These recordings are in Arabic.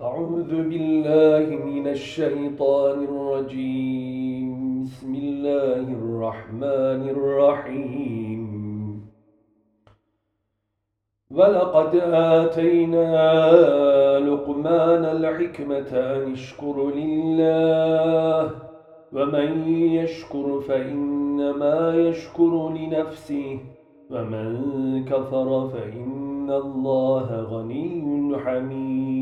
أعوذ بالله من الشيطان الرجيم. بسم الله الرحمن الرحيم. ولقد آتينا لقمان الحكمة أن اشكر لله ومن يشكر فإنما يشكر لنفسه ومن كفر فإن الله غني حميد.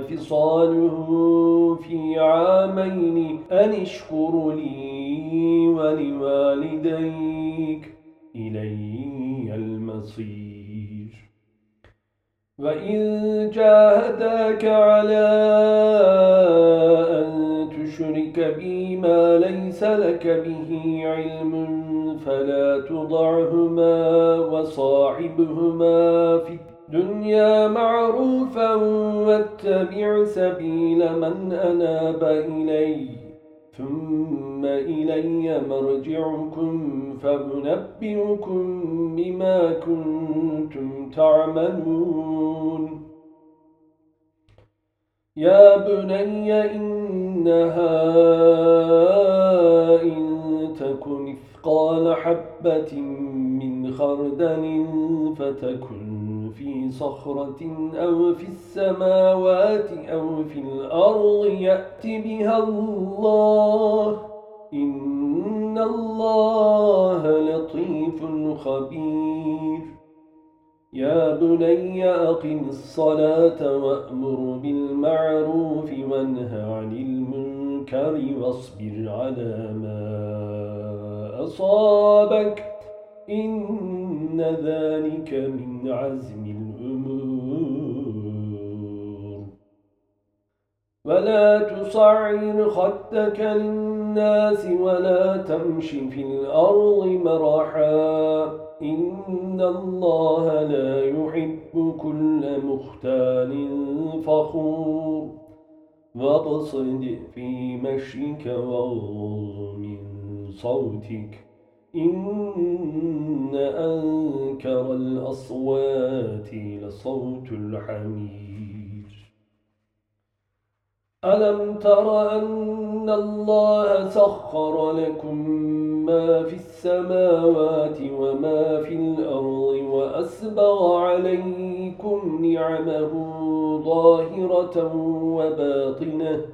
وفصاله في عامين أن اشكر لي ولوالديك إلي المصير. وإن جاهداك على أن تشرك بي ما ليس لك به علم فلا تضعهما وصاحبهما في الدنيا معروفا واتبع سبيل من أناب إلي ثم إلي مرجعكم فأنبئكم بما كنتم تعملون يا بني إنها إن تكن مثقال حبة من خردل فتكن في صخرة أو في السماوات أو في الأرض يأت بها الله. إن الله لطيف خبير. يا بني أقم الصلاة وأمر بالمعروف وانهى عن المنكر واصبر على ما أصابك. إن ذلك من عزم الأمور. ولا تصعر خدك للناس ولا تمش في الأرض مرحاً. إن الله لا يحب كل مختال فخور. واقصد في مشيك واغض من صوتك. إن أنكر الأصوات لصوت الحمير. ألم تر أن الله سخر لكم ما في السماوات وما في الأرض وأسبغ عليكم نعمه ظاهرة وباطنة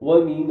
ومن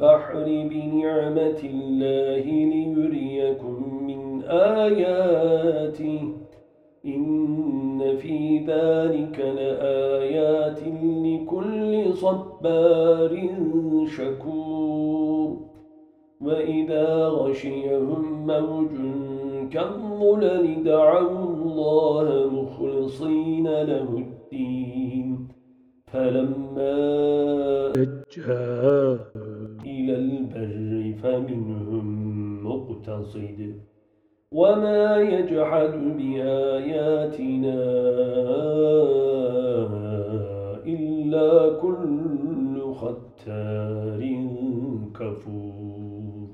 البحر بنعمة الله ليريكم من آياته. إن في ذلك لآيات لكل صبار شكور. وإذا غشيهم موج كالظلل دعوا الله مخلصين له الدين. فلما جاء إلى البر فمنهم مقتصد وما يجحد بآياتنا إلا كل ختار كفور.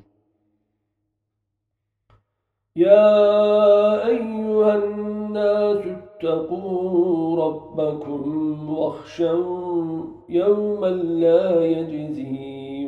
يا أيها الناس اتقوا ربكم واخشوا يوما لا يجزي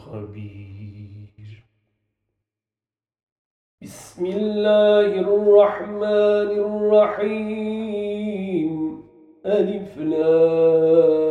خبير. بسم الله الرحمن الرحيم. ألف لام.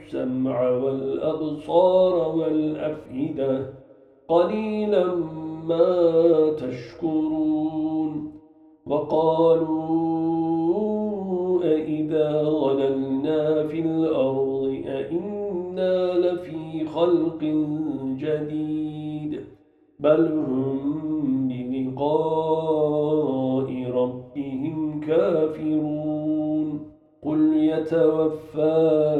السمع والأبصار والأفئدة قليلا ما تشكرون وقالوا أئذا غللنا في الأرض أئنا لفي خلق جديد بل هم بلقاء ربهم كافرون قل يتوفاكم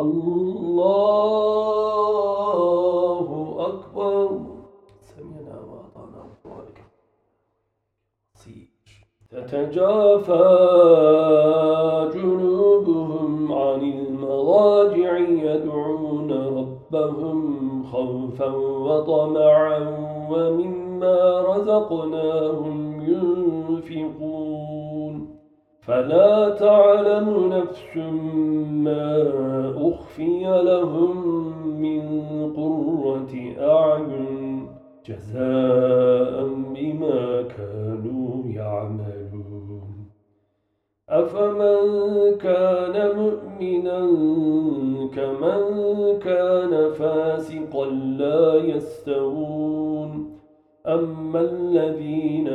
الله أكبر. سمعنا وأطعنا غفرانك تتجافى جنوبهم عن المضاجع يدعون ربهم خوفا وطمعا ومما رزقناهم ينفقون. فلا تعلم نفس ما أخفي لهم من قرة أعين جزاء بما كانوا يعملون أفمن كان مؤمنا كمن كان فاسقا لا يستوون أما الذين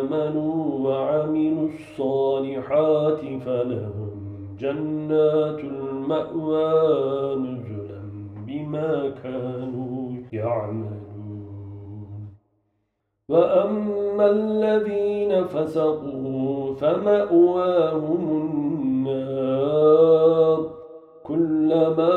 آمنوا وعملوا الصالحات فلهم جنات المأوى نزلا بما كانوا يعملون. وأما الذين فسقوا فمأواهم النار. كلما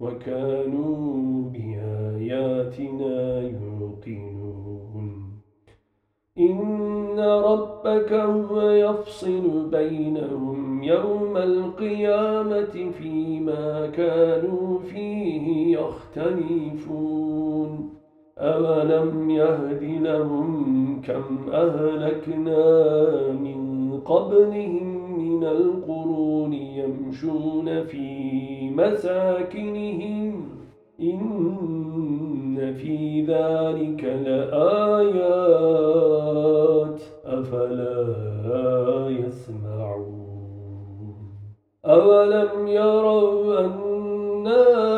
وكانوا بآياتنا يوقنون. إن ربك هو يفصل بينهم يوم القيامة فيما كانوا فيه يختلفون. أولم يهد لهم كم أهلكنا من قبلهم من القرون يمشون في مساكنهم. إن في ذلك لآيات. أفلا يسمعون. أولم يروا أنا